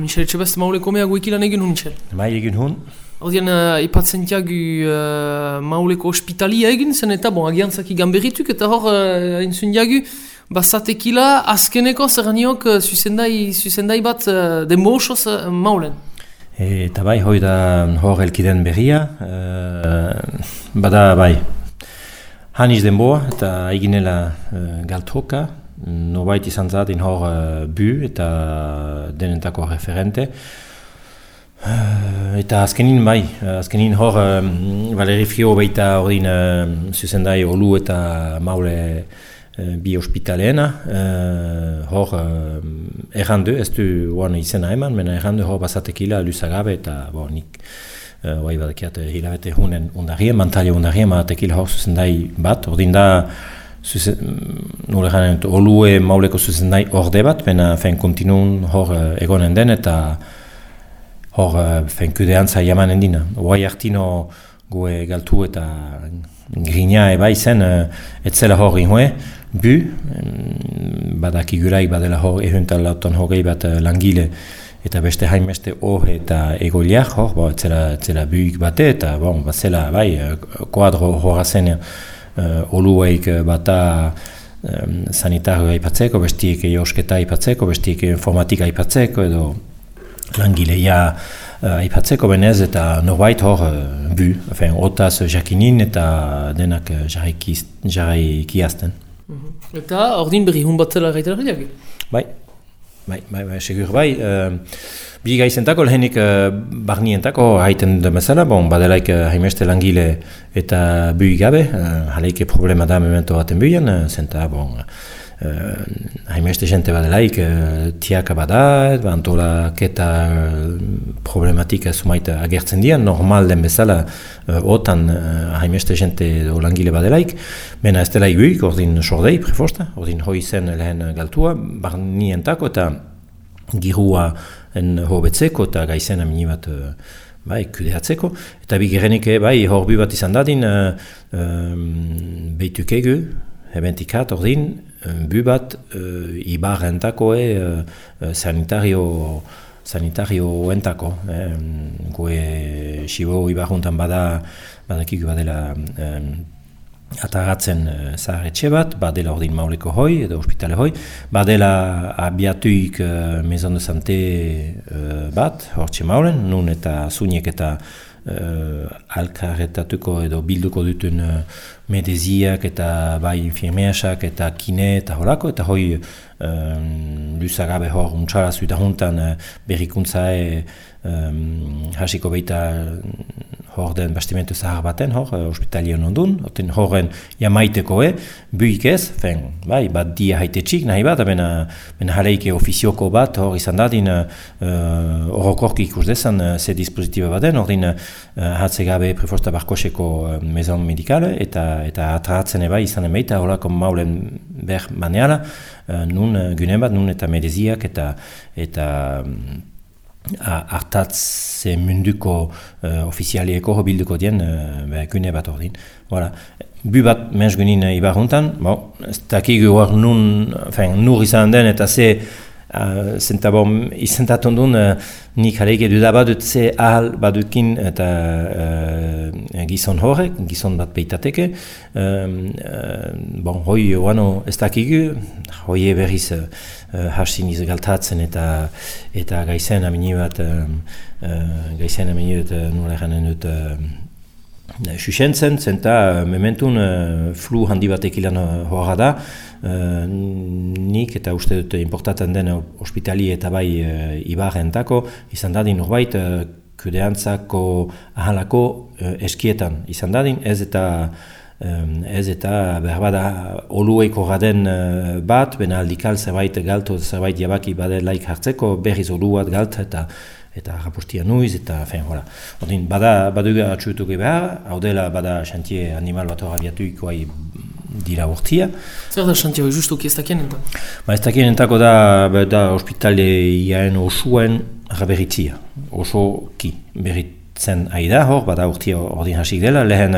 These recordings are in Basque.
Michel, etxe beste mauleko mea guekilan egin hun, Michel? Bai egin hun. Hordian, uh, ipatzen tiagu uh, mauleko ospitalia egin zen eta bon, agiantzak igan berrituk eta hor uh, entzun diagu basatekila azkeneko zer ganiok uh, zuzendai, zuzendai bat uh, denbo osoz uh, maulen. Eta bai, hoi da hor elkiden berria. Uh, bada bai, haniz denboa eta eginela uh, galtroka. Nobait izan zaten hor uh, bu eta denentako referente. Uh, eta azkenin bai, azkenin hor um, Valeri Fio baita ordin uh, zuzendai olu eta maule uh, bi ospitaleena. Uh, hor uh, errandu, ez du oan izena eman, mena errandu hor basatekila lusagabe eta bo, nik uh, bai badakiat hilabete hunen undarien, mantalia undarien, ma tekila hor zuzendai bat, ordin da Nure garen, olue mauleko zuzendai orde bat, bena fen kontinun hor egonen den eta hor uh, fenkudean zai emanen dina. Oai hartino gue galtu eta grina eba izen, uh, etzela hor inhoe, bu, um, badak iguraik badela hor ehuntan lautan hogei bat uh, langile eta beste hainbeste hor eta egoliak hor, bo, etzela, etzela buik bate eta bon, bat zela, bai, kuadro horra zen uh, olueik bata um, sanitario aipatzeko, bestiek josketa aipatzeko, bestiek informatika aipatzeko edo langileia uh, aipatzeko benez eta norbait hor uh, bu, enfin, otaz jakinin eta denak uh, jarraiki azten. Mm -hmm. Eta ordin berri hun batzela gaitela bai. Bai, bai, bai, segur bai. Uh, bi gaizentako lehenik uh, barnientako haiten demezela, bon, badelaik uh, haimeste langile eta bui gabe, uh, haleike problema da memento baten buien, uh, zenta, bon, uh, hainbeste jente badelaik uh, tiaka bada, ba, antolak eta uh, problematika zumaita agertzen dian, normal den bezala uh, otan uh, hainbeste jente do langile badelaik, mena ez dela iguik, ordin sordei, prefosta, ordin hoi zen lehen galtua, bar nientako eta girua en hobetzeko eta gaizen amini bat bai, kudeatzeko. Eta bi bai, horbi bat izan dadin, uh, um, behitukegu, ebentikat, ordin, bu bat uh, ibarrentakoe uh, sanitario sanitario entako eh, goe xibo ibarruntan bada badakik badela um, atagatzen uh, zaharretxe bat, badela ordin mauleko hoi edo ospitale hoi, badela abiatuik uh, mezon de sante uh, bat, hortxe maulen, nun eta zuniek eta uh, alkarretatuko edo bilduko duten uh, medeziak eta bai infirmeasak eta kine eta horako, eta hoi um, lusagabe hor untxara zuita juntan uh, berrikuntzae um, hasiko baita hor den bastimentu zahar baten, hor, uh, ospitalien ondun, oten horren jamaiteko e, buik ez, fen, bai, bat dia haite txik nahi bat, bena, bena jaleike ofizioko bat, hor izan dadin, horokorki uh, ikus dezan, uh, ze dispositiba baten, hor din, uh, hatze gabe preforsta barkoseko mezon medikale, eta eta atratzen eba izan emaita, horako maulen ber maneala, uh, nun uh, gune bat, nun eta medeziak, eta, eta hartatze munduko uh, ofizialieko hobilduko dien uh, gune bat ordin. Voilà. Bu bat menz gunin uh, ibarruntan, bon, ez dakigu hor nun, enfin, nur izan den eta ze zenta bon, izentatun duen uh, nik jarek edu da badut ze ahal badukin eta uh, gizon horrek, gizon bat peitateke. Um, uh, bon, hoi oano ez dakigu, hoi berriz uh, hasin galtatzen eta eta gaizen amini bat uh, uh, gaizen amini bat uh, nola eranen dut uh, Xuxentzen, zenta mementun uh, flu handi batek ilan horra da, uh, nik eta uste dut importatzen den ospitali eta bai uh, ibarrentako, izan dadin norbait uh, kudeantzako ahalako uh, eskietan izan dadin, ez eta ez eta behar bada olueko gaden uh, bat, bena aldikal zerbait galtu, zerbait jabaki badelaik hartzeko, berriz oluat galt eta eta rapostia nuiz, eta fen, hola. Ordin, bada, baduga atxuetuk behar, hau dela bada xantie animal bat hori abiatuiko dira urtia. Zer da xantie hori justuki ez dakien entako? Ba ez dakien entako da, da ospitale iaen osuen raberitzia, oso ki beritzen aida hor, bada urtia ordin hasik dela, lehen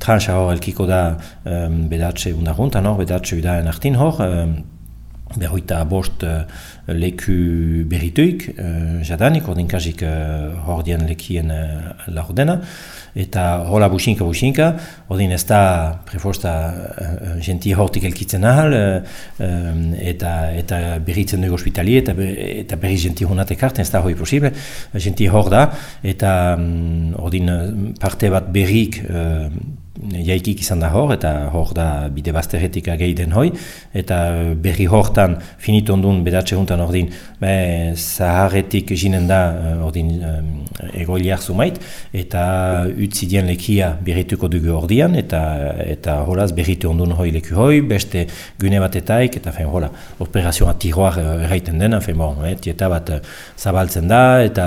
transa hor elkiko da um, bedatxe undaruntan hor, bedatxe udaen artin hor, um, berroita bost uh, leku berrituik, uh, jadanik, ordin kasik uh, hor dien lekien uh, laurdena, eta hola businka businka, ordin ez da preforsta uh, genti hortik elkitzen ahal, eta, eta berritzen dugu ospitali, eta, eta berri genti honatek hartzen, ez da hori posible, genti hor da, eta um, ordin parte bat berrik uh, jaikik izan da hor, eta hor da bide bazterretik agei den hoi, eta berri hortan finit ondun bedatxe guntan ordin, be, zaharretik jinen da ordin um, egoiliak zumait, eta utzi lekia berrituko dugu ordian, eta eta holaz berritu ondun hoi leku hoi, beste gune batetaik, eta fen hola, operazioa tiroar erraiten dena, fen bon, eh, tieta bat zabaltzen da, eta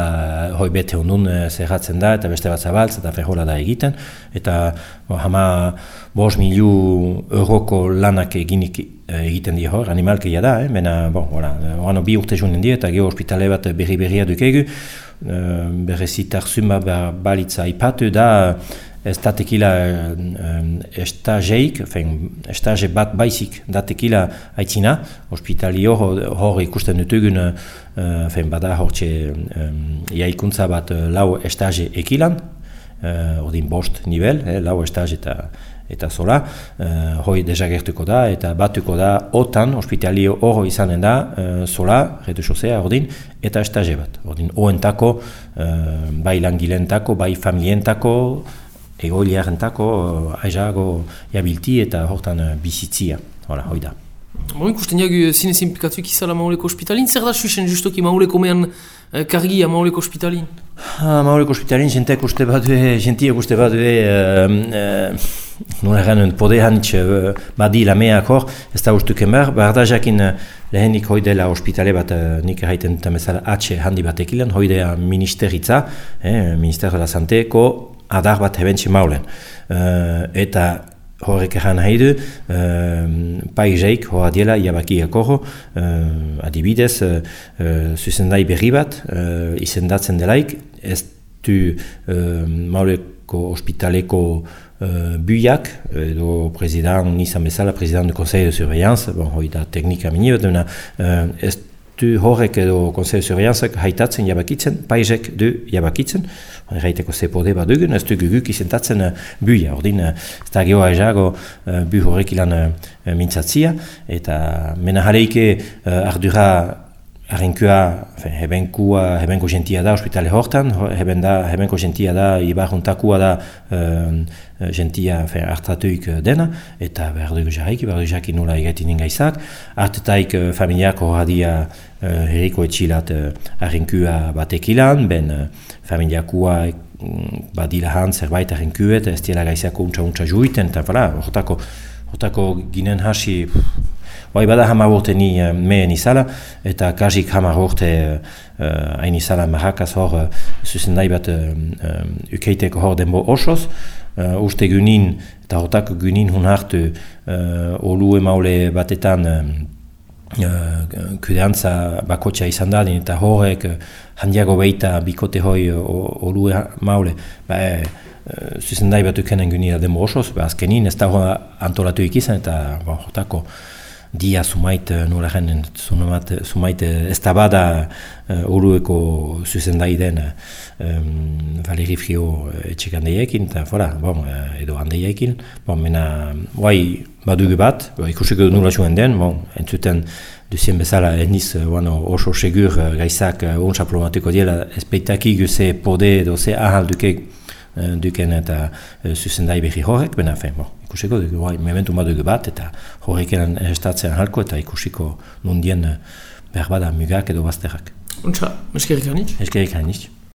hoi bete ondun zerratzen da, eta beste bat zabaltzen, eta fen hola da egiten, eta hama bos miliu euroko lanak eginik eh, egiten di hor, animalkeia da, eh? Bena, bon, voilà, oano bi urte joan di eta geho ospitale bat berri berria dukegu, uh, berrezitar zuma balitza ipatu da, ez da tekila uh, estageik, estage bat baizik da tekila aitzina, ospitali hor, hor ikusten dutugun, uh, bada hor txe um, jaikuntza bat lau estage ekilan, uh, odin bost nivel, eh, lau estaz eta eta zola, uh, hoi desagertuko da, eta batuko da, otan, ospitalio oro izanen da, uh, zola, redu sosea, ordin, eta estaze bat. Ordin, oentako, uh, bai langilentako, bai familientako, egoiliarentako, uh, aizago jabilti eta hortan uh, bizitzia. Hola, hoi da. Bon, ikusten jagu zinez implikatuik izala mauleko ospitalin, zer da susen justoki mauleko mehan uh, kargia mauleko ospitalin? Ah, Maureko ospitalin, jenteak uste bat due, jentiak uste bat due, uh, uh, nola garen, pode hanitz uh, badi lameak hor, ez da ustu kemar, behar da jakin uh, lehenik hoi dela ospitale bat, uh, nik erraiten eta mesala atxe handi bat ekilen, hoi dela ministeritza, eh, Ministero de la Santeko, adar bat hebentsi maulen. Uh, eta horrek egan nahi du, uh, paizeik hoa diela iabakiak horro, uh, adibidez, uh, zuzendai berri bat, uh, izendatzen delaik, ez du uh, mauleko ospitaleko uh, buiak, edo president nizan bezala, president du Conseil de Surveillance, bon, hoi da teknika mini bat, uh, ez du horrek edo Conseil de Surveillance haitatzen jabakitzen, paizek du jabakitzen, Erraiteko zepode bat dugun, ez dugu guk izentatzen uh, buia, ordin, ez da gehoa ezago bu horrek ilan mintzatzia, eta mena jaleike uh, ardura Arrinkua, hebenkua, hebenko gentia da ospitale hortan, heben da, hebenko gentia da, ibarruntakua da uh, gentia hartatuik dena, eta behar dugu jarraiki, behar dugu jarraiki nula egatin ingaizak. Artetaik uh, familiak horradia uh, herriko etxilat uh, arrinkua batekilan, ben uh, familiakua um, badila han zerbait arrinkuet, ez diela gaizako untsa-untsa juiten, eta hortako, ginen hasi, Bai, bada hamar urte ni uh, mehen izala, eta kasik hamar urte uh, hain izala marrakaz hor uh, zuzen nahi bat uh, um, ukeiteko hor denbo osoz. Uh, uste gynin, eta hortak gynin hun hartu uh, olu emaule batetan um, uh, kudeantza bakotxa izan da, eta horrek uh, handiago behita bikote hoi olu emaule. Ba, uh, zuzen nahi bat ukenen gynin denbo osoz, ba, azkenin ez da antolatu ikizan, eta ba, hortako dia sumait eh, nola jenen sumait eh, ez da bada uh, urueko zuzendai den um, Valeri Frio etxekandeiekin eta fora, bon, edo handeiekin bon, mena, guai badugu bat, ikusiko nola zuen den bon, entzuten duzien bezala eniz bueno, oso segur gaizak uh, onsa problematiko diela espeitakik ze pode edo ze ahal dukek duken eta uh, zuzendai behi horrek, bena fen, bon, ikusiko dugu, bai, mementu badugu bat, eta horrek eran estatzen halko, eta ikusiko nundien behar bada mugak edo bazterrak. Untsa, eskerik hanitz? Eskerik hanitz.